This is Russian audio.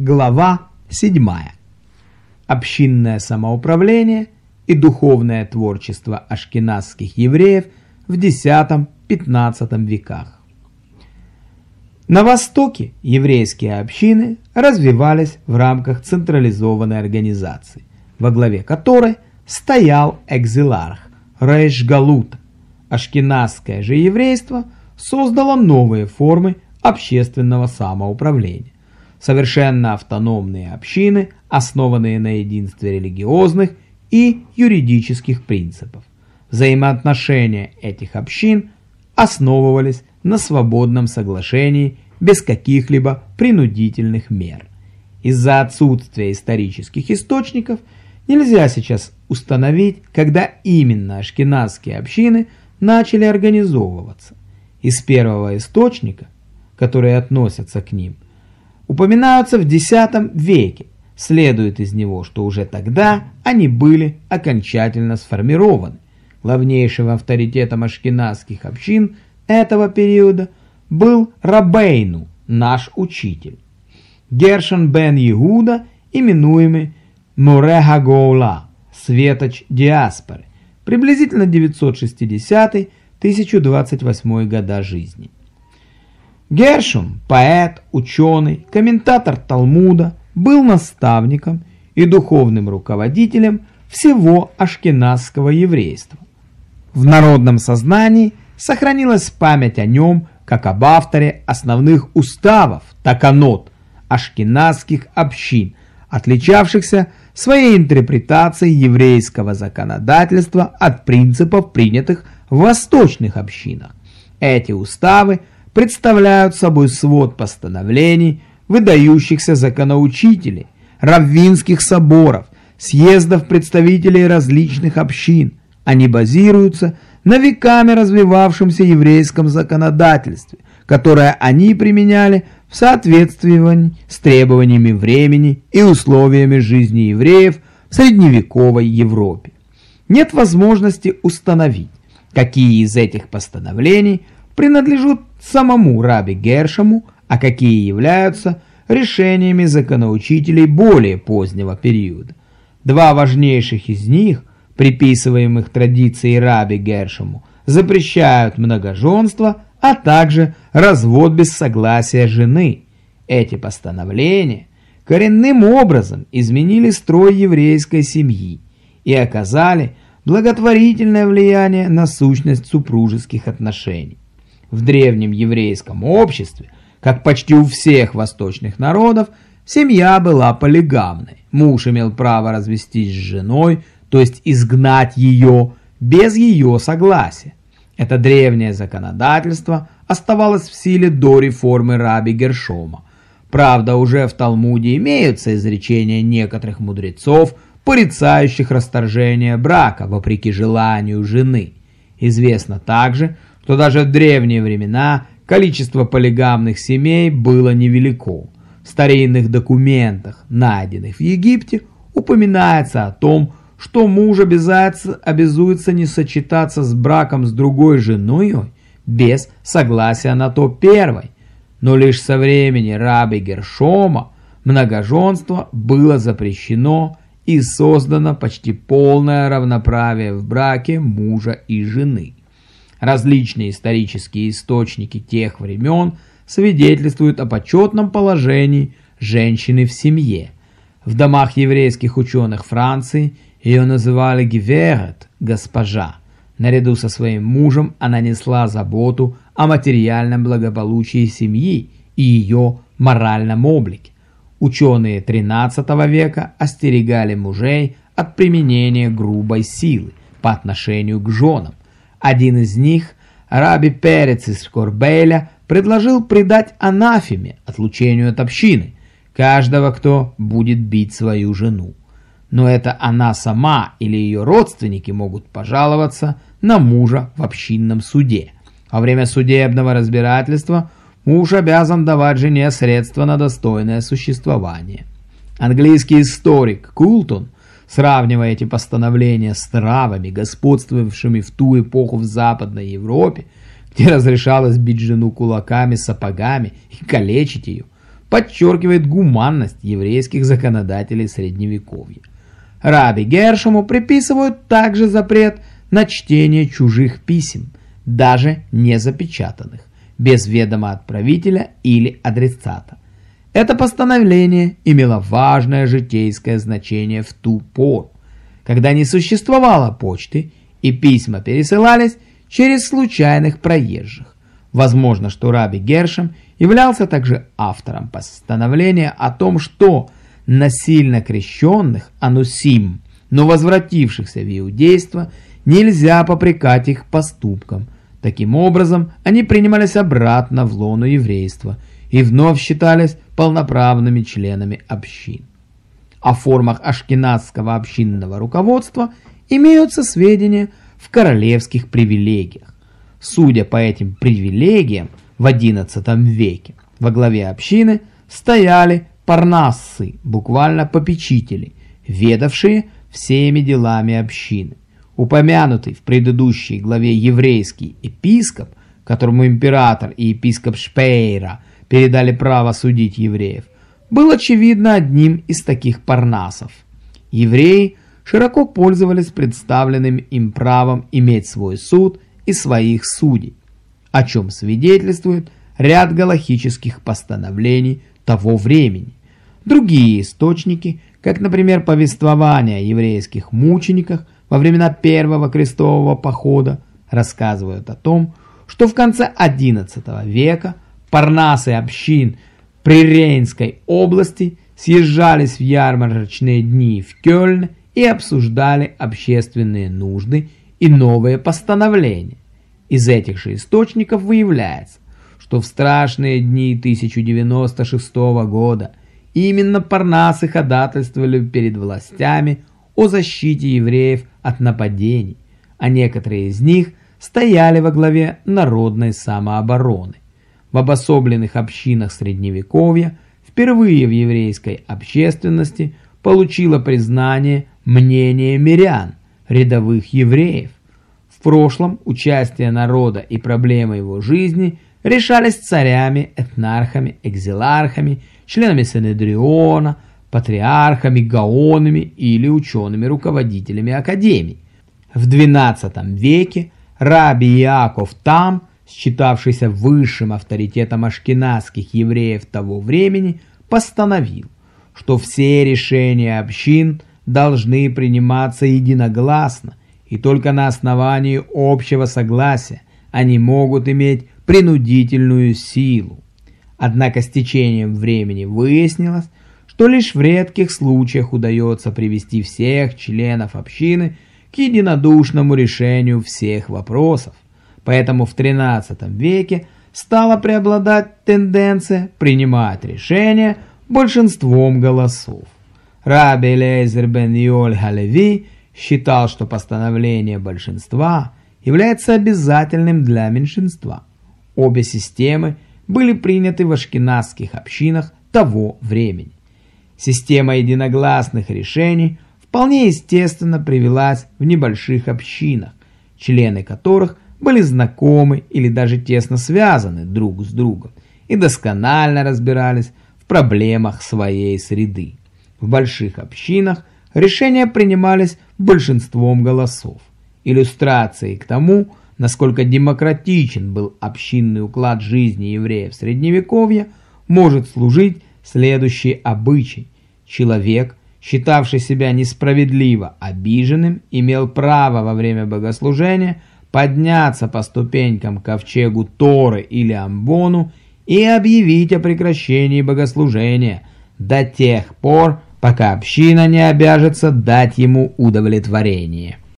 Глава 7. Общинное самоуправление и духовное творчество ашкеназских евреев в X-XV веках. На Востоке еврейские общины развивались в рамках централизованной организации, во главе которой стоял экзиларх Рейш Галута. Ашкеназское же еврейство создало новые формы общественного самоуправления совершенно автономные общины, основанные на единстве религиозных и юридических принципов. Взаимоотношения этих общин основывались на свободном соглашении без каких-либо принудительных мер. Из-за отсутствия исторических источников нельзя сейчас установить, когда именно ашкеназские общины начали организовываться. Из первого источника, который относится к ним – упоминаются в X веке. Следует из него, что уже тогда они были окончательно сформированы. Главнейшим авторитетом ашкеназских общин этого периода был Рабейну, наш учитель. Гершон бен Иуда, именуемый Муреха Гоула, светоч диаспоры, приблизительно 960-1028 года жизни. Гершум, поэт, ученый, комментатор Талмуда, был наставником и духовным руководителем всего ашкеназского еврейства. В народном сознании сохранилась память о нем как об авторе основных уставов, таканот, ашкеназских общин, отличавшихся своей интерпретацией еврейского законодательства от принципов, принятых в восточных общинах. Эти уставы – представляют собой свод постановлений выдающихся законоучителей, раввинских соборов, съездов представителей различных общин. Они базируются на веками развивавшемся еврейском законодательстве, которое они применяли в соответствии с требованиями времени и условиями жизни евреев в средневековой Европе. Нет возможности установить, какие из этих постановлений принадлежат самому Раби Гершему, а какие являются решениями законоучителей более позднего периода. Два важнейших из них, приписываемых традиции Раби Гершему, запрещают многоженство, а также развод без согласия жены. Эти постановления коренным образом изменили строй еврейской семьи и оказали благотворительное влияние на сущность супружеских отношений. В древнем еврейском обществе, как почти у всех восточных народов, семья была полигамной. Муж имел право развестись с женой, то есть изгнать ее без ее согласия. Это древнее законодательство оставалось в силе до реформы раби Гершома. Правда, уже в Талмуде имеются изречения некоторых мудрецов, порицающих расторжение брака вопреки желанию жены. Известно также, что даже в древние времена количество полигамных семей было невелико. В старинных документах, найденных в Египте, упоминается о том, что муж обязуется, не сочетаться с браком с другой женой без согласия на то первой. Но лишь со времени раби Гершома многоженство было запрещено и создано почти полное равноправие в браке мужа и жены. Различные исторические источники тех времен свидетельствуют о почетном положении женщины в семье. В домах еврейских ученых Франции ее называли Гиверет, госпожа. Наряду со своим мужем она несла заботу о материальном благополучии семьи и ее моральном облике. Ученые XIII века остерегали мужей от применения грубой силы по отношению к женам. Один из них, Раби Перец из Корбейля, предложил предать анафеме, отлучению от общины, каждого, кто будет бить свою жену. Но это она сама или ее родственники могут пожаловаться на мужа в общинном суде. Во время судебного разбирательства муж обязан давать жене средства на достойное существование. Английский историк Култон Сравнивая эти постановления с травами, господствовавшими в ту эпоху в Западной Европе, где разрешалось бить жену кулаками, сапогами и калечить ее, подчеркивает гуманность еврейских законодателей Средневековья. Раби Гершему приписывают также запрет на чтение чужих писем, даже не запечатанных, без ведома отправителя или адресата. Это постановление имело важное житейское значение в ту пору, когда не существовало почты и письма пересылались через случайных проезжих. Возможно, что Раби Гершем являлся также автором постановления о том, что насильно крещенных анусим, но возвратившихся в иудейство, нельзя попрекать их поступкам. Таким образом, они принимались обратно в лону еврейства и вновь считались полноправными членами общин. О формах ашкенадского общинного руководства имеются сведения в королевских привилегиях. Судя по этим привилегиям, в XI веке во главе общины стояли парнассы, буквально попечители, ведавшие всеми делами общины. Упомянутый в предыдущей главе еврейский епископ, которому император и епископ Шпейра передали право судить евреев, был очевидно одним из таких парнасов. Евреи широко пользовались представленным им правом иметь свой суд и своих судей, о чем свидетельствует ряд галахических постановлений того времени. Другие источники, как, например, повествования о еврейских мучениках во времена Первого крестового похода, рассказывают о том, что в конце XI века парнасы общин Прирейнской области съезжались в ярмарочные дни в Кёльн и обсуждали общественные нужды и новые постановления. Из этих же источников выявляется, что в страшные дни 1096 года именно парнасы ходатайствовали перед властями о защите евреев от нападений, а некоторые из них стояли во главе народной самообороны. В обособленных общинах Средневековья впервые в еврейской общественности получило признание мнение мирян, рядовых евреев. В прошлом участие народа и проблемы его жизни решались царями, этнархами, экзилархами, членами Синедриона, патриархами, гаонами или учеными-руководителями академий. В XII веке раби Иаков Там считавшийся высшим авторитетом ашкенадских евреев того времени, постановил, что все решения общин должны приниматься единогласно, и только на основании общего согласия они могут иметь принудительную силу. Однако с течением времени выяснилось, что лишь в редких случаях удается привести всех членов общины к единодушному решению всех вопросов. Поэтому в XIII веке стала преобладать тенденция принимать решения большинством голосов. Раби Лейзер бен Йоль Халеви считал, что постановление большинства является обязательным для меньшинства. Обе системы были приняты в ашкенадских общинах того времени. Система единогласных решений вполне естественно привелась в небольших общинах, члены которых – были знакомы или даже тесно связаны друг с другом и досконально разбирались в проблемах своей среды. В больших общинах решения принимались большинством голосов. Иллюстрацией к тому, насколько демократичен был общинный уклад жизни евреев Средневековья, может служить следующий обычай. Человек, считавший себя несправедливо обиженным, имел право во время богослужения – подняться по ступенькам ковчегу Торы или Амбону и объявить о прекращении богослужения до тех пор, пока община не обяжется дать ему удовлетворение.